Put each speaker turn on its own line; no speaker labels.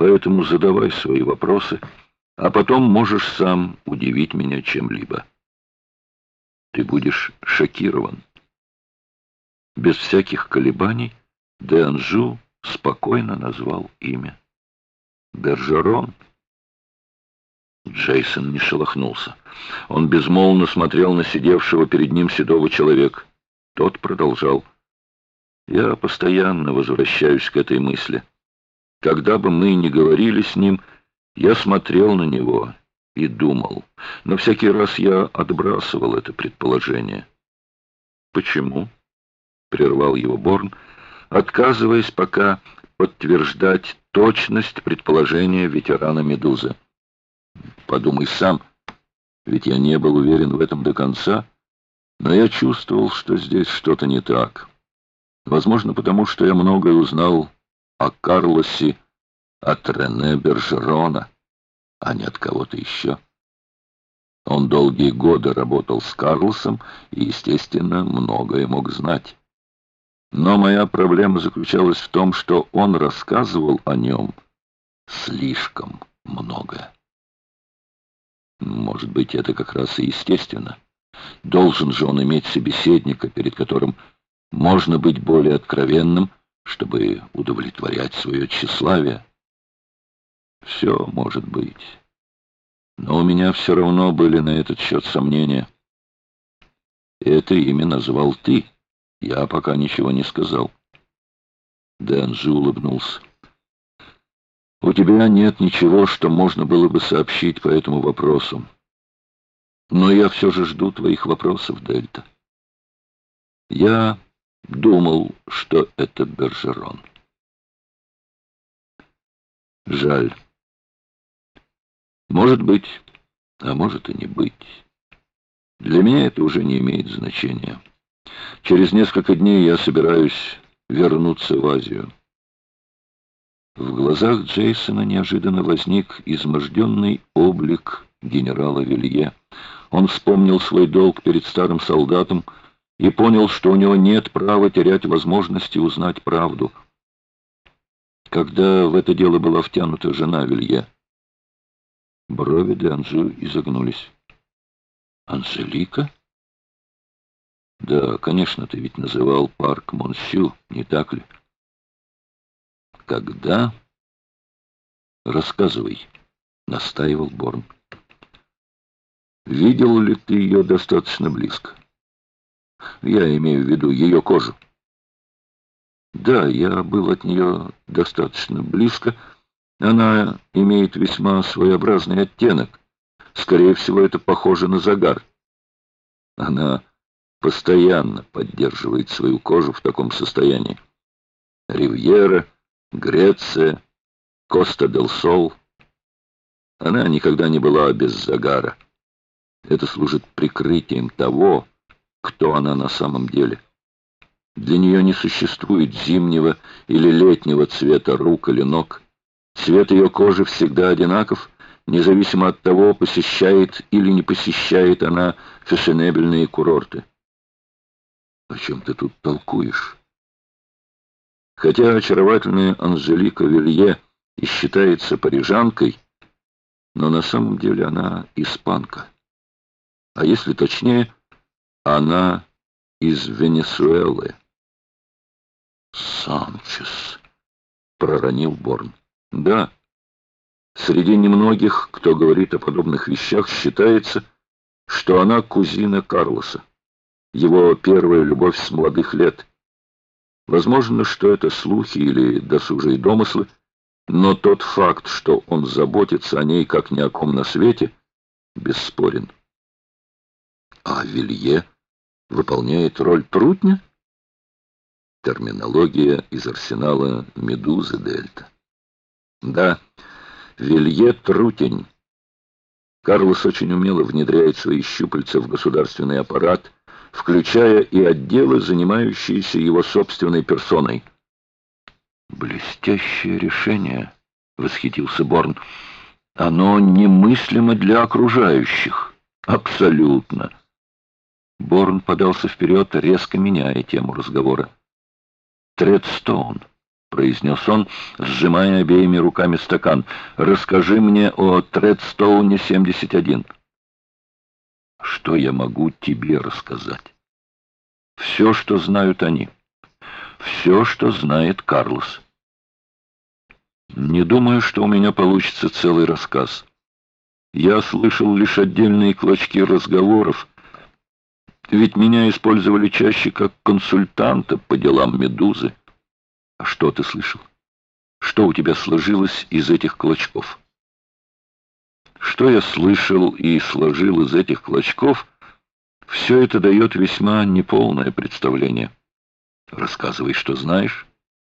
Поэтому задавай свои вопросы, а потом можешь сам удивить меня чем-либо. Ты будешь шокирован. Без всяких колебаний Де Анжу спокойно назвал имя. Бержерон. Джейсон не шелохнулся. Он безмолвно смотрел на сидевшего перед ним седого человека. Тот продолжал. «Я постоянно возвращаюсь к этой мысли. Когда бы мы ни говорили с ним, я смотрел на него и думал, но всякий раз я отбрасывал это предположение». «Почему?» — прервал его Борн, отказываясь пока подтверждать точность предположения ветерана «Медузы». Подумай сам, ведь я не был уверен в этом до конца, но я чувствовал, что здесь что-то не так. Возможно, потому что я многое узнал о Карлосе от Рене Бержерона, а не от кого-то еще. Он долгие годы работал с Карлосом и, естественно, многое мог знать. Но моя проблема заключалась в том, что он рассказывал о нем слишком много. Может быть, это как раз и естественно. Должен же он иметь собеседника, перед которым можно быть более откровенным, чтобы удовлетворять свое тщеславие. Все может быть. Но у меня все равно были на этот счет сомнения. Это имя назвал ты. Я пока ничего не сказал. Дэнджи улыбнулся. У тебя нет ничего, что можно было бы сообщить по этому вопросу. Но я все же жду твоих вопросов, Дельта. Я думал, что это Бержерон. Жаль. Может быть, а может и не быть. Для меня это уже не имеет значения. Через несколько дней я собираюсь вернуться в Азию. В глазах Джейсона неожиданно возник изможденный облик генерала Вилье. Он вспомнил свой долг перед старым солдатом и понял, что у него нет права терять возможности узнать правду. Когда в это дело была втянута жена Вилье, брови де Анжу изогнулись. «Анжелика?» «Да, конечно, ты ведь называл парк Монсю, не так ли?» Когда? Рассказывай, настаивал Борн. Видел ли ты ее достаточно близко? Я имею в виду ее кожу. Да, я был от нее достаточно близко. Она имеет весьма своеобразный оттенок. Скорее всего, это похоже на загар. Она постоянно поддерживает свою кожу в таком состоянии. Ривьера Греция, Коста-дель-Сол. Она никогда не была без загара. Это служит прикрытием того, кто она на самом деле. Для нее не существует зимнего или летнего цвета рук или ног. Цвет ее кожи всегда одинаков, независимо от того, посещает или не посещает она фешенебельные курорты. О чем ты тут толкуешь? Хотя очаровательная Анжелика Вилье и считается парижанкой, но на самом деле она испанка. А если точнее, она из Венесуэлы. «Санчес», — проронил Борн. «Да, среди немногих, кто говорит о подобных вещах, считается, что она кузина Карлоса, его первая любовь с молодых лет». Возможно, что это слухи или досужие домыслы, но тот факт, что он заботится о ней как ни о ком на свете, бесспорен. А Вилье выполняет роль трутня? Терминология из арсенала «Медузы Дельта». Да, Вилье трутень. Карлос очень умело внедряет свои щупальца в государственный аппарат, включая и отделы, занимающиеся его собственной персоной. «Блестящее решение», — восхитился Борн. «Оно немыслимо для окружающих. Абсолютно». Борн подался вперед, резко меняя тему разговора. «Тредстоун. — произнес он, сжимая обеими руками стакан. «Расскажи мне о Тредстоуне 71». «Что я могу тебе рассказать?» «Все, что знают они. Все, что знает Карлос». «Не думаю, что у меня получится целый рассказ. Я слышал лишь отдельные клочки разговоров, ведь меня использовали чаще как консультанта по делам «Медузы». А что ты слышал? Что у тебя сложилось из этих клочков? Что я слышал и сложил из этих клочков, все это дает весьма неполное представление. Рассказывай, что знаешь.